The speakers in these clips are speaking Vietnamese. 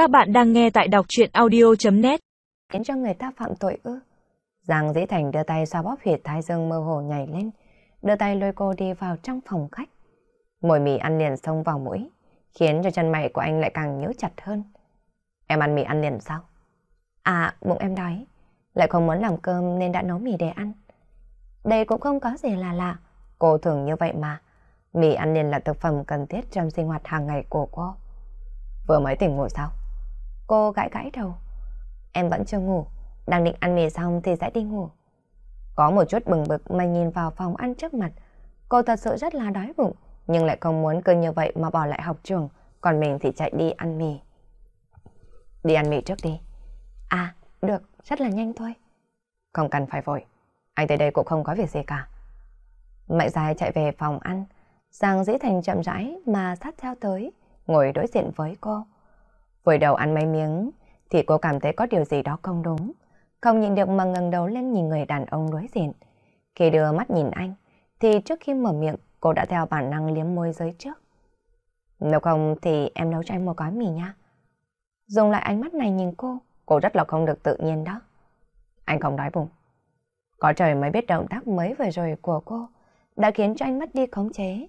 Các bạn đang nghe tại đọc chuyện audio.net Khiến cho người ta phạm tội ư? Giang Dĩ Thành đưa tay xoa bóp huyệt thái dương mơ hồ nhảy lên, đưa tay lôi cô đi vào trong phòng khách. Mồi mì ăn liền xông vào mũi, khiến cho chân mày của anh lại càng nhớ chặt hơn. Em ăn mì ăn liền sao? À, bụng em đói, lại không muốn làm cơm nên đã nấu mì để ăn. Đây cũng không có gì là lạ, cô thường như vậy mà. Mì ăn liền là thực phẩm cần thiết trong sinh hoạt hàng ngày của cô. Vừa mới tỉnh ngủ sao? Cô gãi gãi đầu. Em vẫn chưa ngủ, đang định ăn mì xong thì sẽ đi ngủ. Có một chút bừng bực mà nhìn vào phòng ăn trước mặt. Cô thật sự rất là đói bụng, nhưng lại không muốn cứ như vậy mà bỏ lại học trường, còn mình thì chạy đi ăn mì. Đi ăn mì trước đi. À, được, rất là nhanh thôi. Không cần phải vội, anh tới đây cũng không có việc gì cả. Mạnh dài chạy về phòng ăn, Giang dĩ thành chậm rãi mà sát theo tới, ngồi đối diện với cô. Vừa đầu ăn mấy miếng, thì cô cảm thấy có điều gì đó không đúng. Không nhìn được mà ngẩng đầu lên nhìn người đàn ông đối diện. Khi đưa mắt nhìn anh, thì trước khi mở miệng, cô đã theo bản năng liếm môi dưới trước. Nếu không thì em nấu cho anh một gói mì nha. Dùng lại ánh mắt này nhìn cô, cô rất là không được tự nhiên đó. Anh không đói bụng. Có trời mới biết động tác mới vừa rồi của cô đã khiến cho anh mất đi khống chế.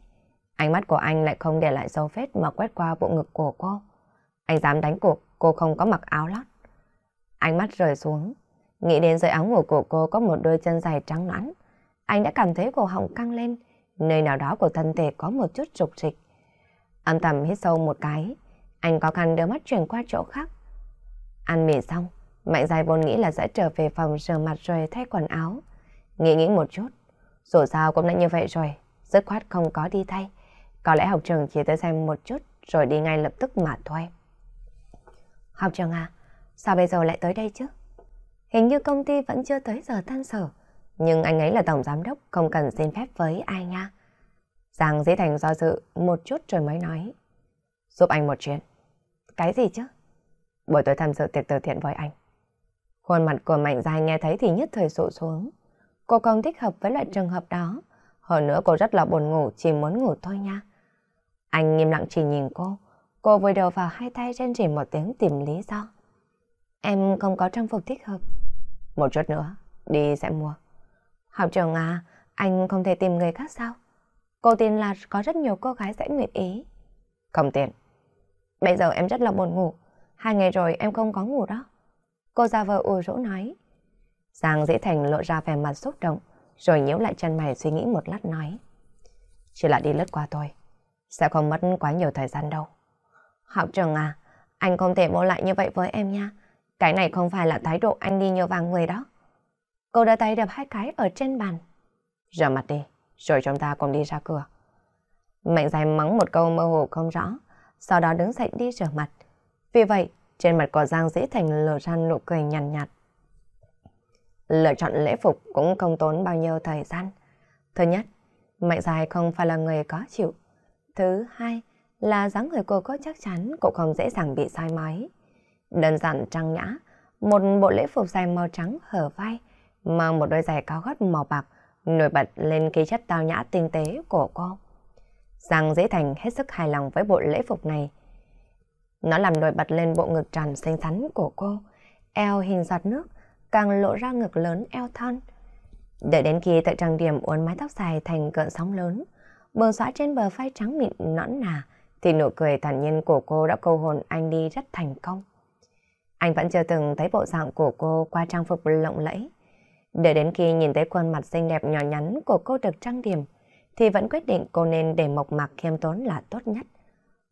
Ánh mắt của anh lại không để lại dấu vết mà quét qua bộ ngực của cô. Anh dám đánh cuộc cô không có mặc áo lót. Ánh mắt rời xuống, nghĩ đến dưới áo ngủ của cô có một đôi chân dài trắng nõn. Anh đã cảm thấy cổ họng căng lên, nơi nào đó của thân thể có một chút rục rịch. Âm thầm hít sâu một cái, anh có khăn đưa mắt chuyển qua chỗ khác. Ăn mì xong, Mạnh dài vốn nghĩ là sẽ trở về phòng rửa mặt rồi thay quần áo. Nghĩ nghĩ một chút, dù sao cũng đã như vậy rồi, dứt khoát không có đi thay. Có lẽ học trường chỉ tới xem một chút rồi đi ngay lập tức mà thôi. Học trường à, sao bây giờ lại tới đây chứ? Hình như công ty vẫn chưa tới giờ tan sở, nhưng anh ấy là tổng giám đốc, không cần xin phép với ai nha. Giang Dĩ Thành do dự một chút rồi mới nói. Giúp anh một chuyện. Cái gì chứ? Buổi tối tham dự tiệc từ thiện với anh. Khuôn mặt của Mạnh Giai nghe thấy thì nhất thời sụ xuống. Cô không thích hợp với loại trường hợp đó. Hơn nữa cô rất là buồn ngủ, chỉ muốn ngủ thôi nha. Anh nghiêm lặng chỉ nhìn cô. Cô vùi đầu vào hai tay trên rỉ một tiếng tìm lý do. Em không có trang phục thích hợp. Một chút nữa, đi sẽ mua. Học trường à, anh không thể tìm người khác sao? Cô tin là có rất nhiều cô gái sẽ nguyện ý. Không tiện. Bây giờ em rất là buồn ngủ. Hai ngày rồi em không có ngủ đó. Cô già vợ ủ rũ nói. Giang dễ thành lộ ra vẻ mặt xúc động, rồi nhíu lại chân mày suy nghĩ một lát nói. Chỉ là đi lướt qua thôi, sẽ không mất quá nhiều thời gian đâu. Học trường à, anh không thể vô lại như vậy với em nha. Cái này không phải là thái độ anh đi nhờ vàng người đó. Cô đã tay đập hai cái ở trên bàn. Rửa mặt đi, rồi chúng ta cùng đi ra cửa. Mạnh dài mắng một câu mơ hồ không rõ, sau đó đứng dậy đi rửa mặt. Vì vậy, trên mặt của Giang dễ thành lộ ra nụ cười nhàn nhạt, nhạt. Lựa chọn lễ phục cũng không tốn bao nhiêu thời gian. Thứ nhất, Mạnh dài không phải là người có chịu. Thứ hai, là dáng người cô có chắc chắn cũng không dễ dàng bị sai mói. Đơn giản trang nhã, một bộ lễ phục dài màu trắng hở vai, mang một đôi giày cao gót màu bạc, nổi bật lên khí chất tao nhã tinh tế của cô. Giang Dễ Thành hết sức hài lòng với bộ lễ phục này. Nó làm nổi bật lên bộ ngực tròn xinh xắn của cô, eo hình giọt nước, càng lộ ra ngực lớn eo thon. Đợi đến khi tại trang điểm uốn mái tóc dài thành cận sóng lớn, bờ xóa trên bờ vai trắng mịn nõn nà, thì nụ cười thản nhiên của cô đã câu hồn anh đi rất thành công. Anh vẫn chưa từng thấy bộ dạng của cô qua trang phục lộng lẫy. Đợi đến khi nhìn thấy khuôn mặt xinh đẹp nhỏ nhắn của cô được trang điểm, thì vẫn quyết định cô nên để mộc mạc khiêm tốn là tốt nhất.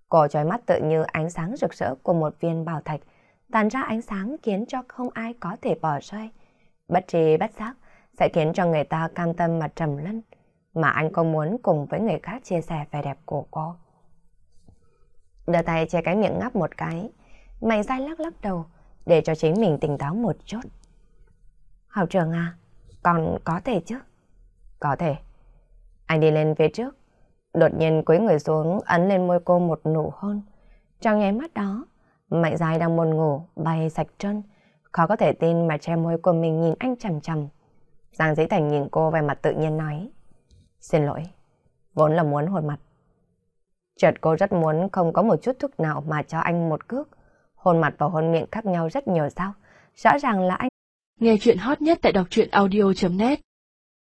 Cô trói mắt tự như ánh sáng rực rỡ của một viên bảo thạch, tàn ra ánh sáng khiến cho không ai có thể bỏ rơi. Bất tri bất giác sẽ khiến cho người ta cam tâm mà trầm lân, mà anh không muốn cùng với người khác chia sẻ vẻ đẹp của cô. Đưa tay che cái miệng ngáp một cái, mày dai lắc lắc đầu để cho chính mình tỉnh táo một chút. Học trường à, còn có thể chứ? Có thể. Anh đi lên phía trước, đột nhiên cúi người xuống ấn lên môi cô một nụ hôn. Trong nháy mắt đó, Mạnh dài đang buồn ngủ, bay sạch chân, khó có thể tin mà che môi của mình nhìn anh chằm chằm. Giang Dĩ Thành nhìn cô về mặt tự nhiên nói. Xin lỗi, vốn là muốn hôn mặt. Chợt cô rất muốn không có một chút thức nào mà cho anh một cước, Hôn mặt và hôn miệng khác nhau rất nhiều sao? Rõ ràng là anh. Nghe chuyện hot nhất tại đọc truyện audio.net